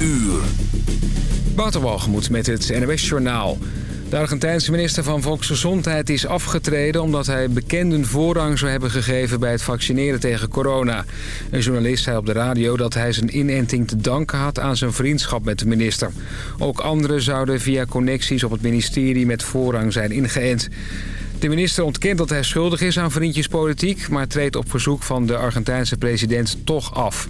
uur. Waterwalgemoed met het NOS Journaal. De Argentijnse minister van Volksgezondheid is afgetreden... omdat hij bekenden voorrang zou hebben gegeven bij het vaccineren tegen corona. Een journalist zei op de radio dat hij zijn inenting te danken had... aan zijn vriendschap met de minister. Ook anderen zouden via connecties op het ministerie met voorrang zijn ingeënt. De minister ontkent dat hij schuldig is aan vriendjespolitiek... maar treedt op verzoek van de Argentijnse president toch af.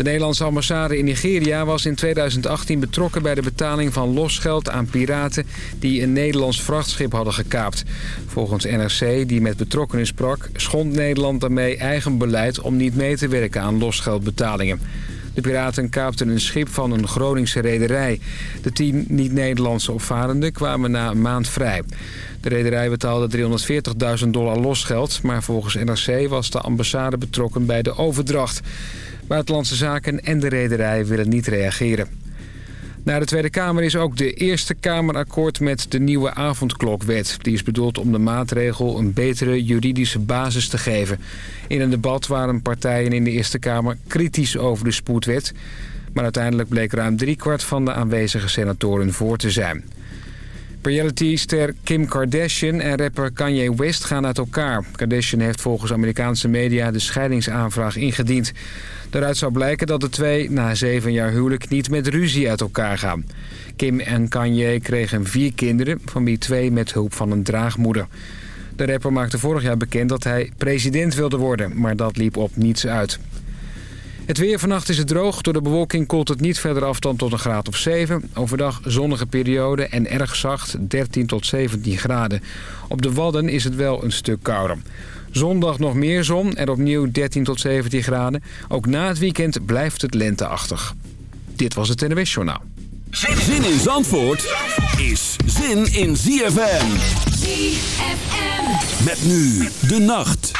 De Nederlandse ambassade in Nigeria was in 2018 betrokken bij de betaling van losgeld aan piraten die een Nederlands vrachtschip hadden gekaapt. Volgens NRC, die met betrokkenen sprak, schond Nederland daarmee eigen beleid om niet mee te werken aan losgeldbetalingen. De piraten kaapten een schip van een Groningse rederij. De tien niet-Nederlandse opvarenden kwamen na een maand vrij. De rederij betaalde 340.000 dollar losgeld... maar volgens NRC was de ambassade betrokken bij de overdracht. Buitenlandse Zaken en de rederij willen niet reageren. Naar de Tweede Kamer is ook de Eerste Kamer akkoord met de nieuwe avondklokwet. Die is bedoeld om de maatregel een betere juridische basis te geven. In een debat waren partijen in de Eerste Kamer kritisch over de spoedwet. Maar uiteindelijk bleek ruim driekwart van de aanwezige senatoren voor te zijn. Reality-ster Kim Kardashian en rapper Kanye West gaan uit elkaar. Kardashian heeft volgens Amerikaanse media de scheidingsaanvraag ingediend. Daaruit zou blijken dat de twee na zeven jaar huwelijk niet met ruzie uit elkaar gaan. Kim en Kanye kregen vier kinderen, van wie twee met hulp van een draagmoeder. De rapper maakte vorig jaar bekend dat hij president wilde worden, maar dat liep op niets uit. Het weer vannacht is het droog. Door de bewolking koelt het niet verder af dan tot een graad of 7. Overdag zonnige periode en erg zacht, 13 tot 17 graden. Op de Wadden is het wel een stuk kouder. Zondag nog meer zon en opnieuw 13 tot 17 graden. Ook na het weekend blijft het lenteachtig. Dit was het NWS Journaal. Zin in Zandvoort is zin in ZFM. ZFM. Met nu de nacht.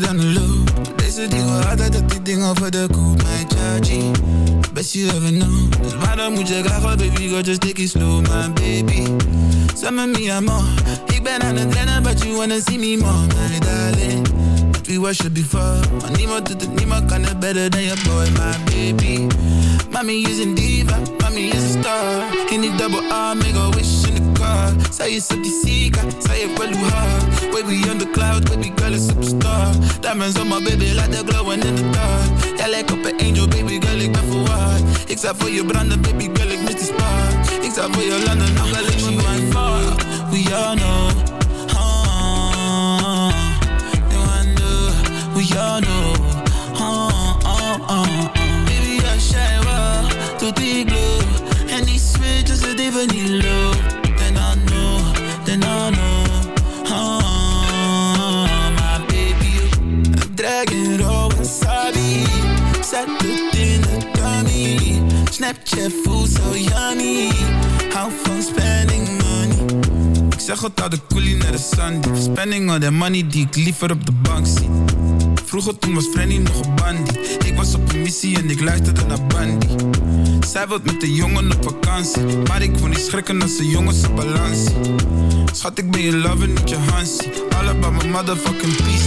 Het aan de loop Deze dingen altijd dat die dingen voor de koop Mijn chargy Best you ever know Dus waarom moet je graag baby girl just take it slow my baby. Zeg me amor Ik ben aan het rennen but you wanna see me more My darling. Want we worship before. Maar niemand doet het, niemand kan het better than your boy my baby. Mommy is een diva, mommy is een star. In die double R, make a wish Zij is op die zieka, zij heeft wel hoe hard Baby on the cloud, baby girl is superstar. Diamonds on my baby, like they're glowing in the dark. Jij lijkt op een angel, baby girl, ik ben verwaard Ik zou voor je branden, baby girl, ik mis die spark Ik zou voor je landen, nog wel moet mijn fuck We all know uh, We all know uh, uh, uh. Baby, I shine well tot die glow. En die switch is het even niet low Snapchat voelt zo yummy Hou van spending money. Ik zeg al de coolie naar de Sunday Spending all that money die ik liever op de bank zie. Vroeger toen was Frenny nog een bandie. Ik was op een missie en ik luisterde naar Bandy. Zij wilt met de jongen op vakantie. Maar ik wil niet schrikken als de jongens op balans Schat ik ben je lover, niet je Hansie. All about my motherfucking peace,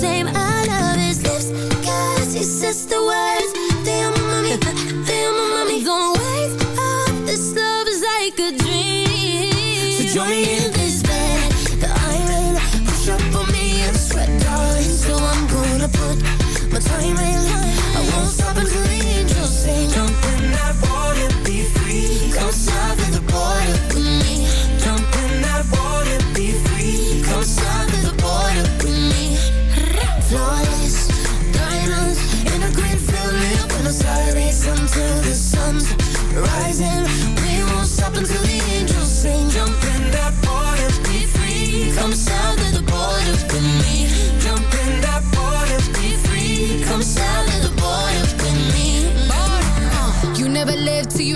same. I love his lips, cause he says the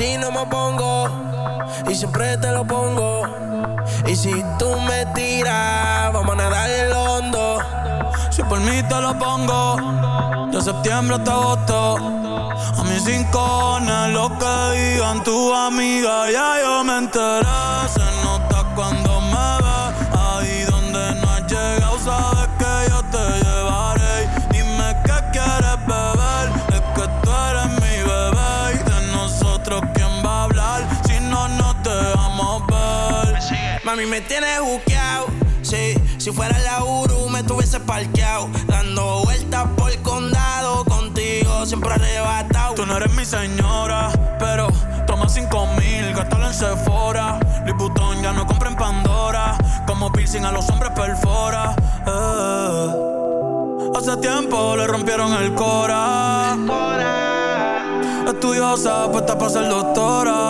Ti no me pongo y siempre te lo pongo. Y si tú me tiras, vamos a nadar el hondo. Si por mí te lo pongo De septiembre hasta agosto A mis rincones Lo que digan tu amiga Ya yo me enteré me tienes buqueado. Sí, si fuera la Uru me tuviese parqueado. Dando vueltas por el condado. Contigo siempre arrebatado. Tú no eres mi señora, pero toma cinco mil, gástalo en Sephora. Vuitton ya no compra en Pandora. Como piercing a los hombres perfora. Eh. Hace tiempo le rompieron el cora. Estudiosa, puesta para ser doctora.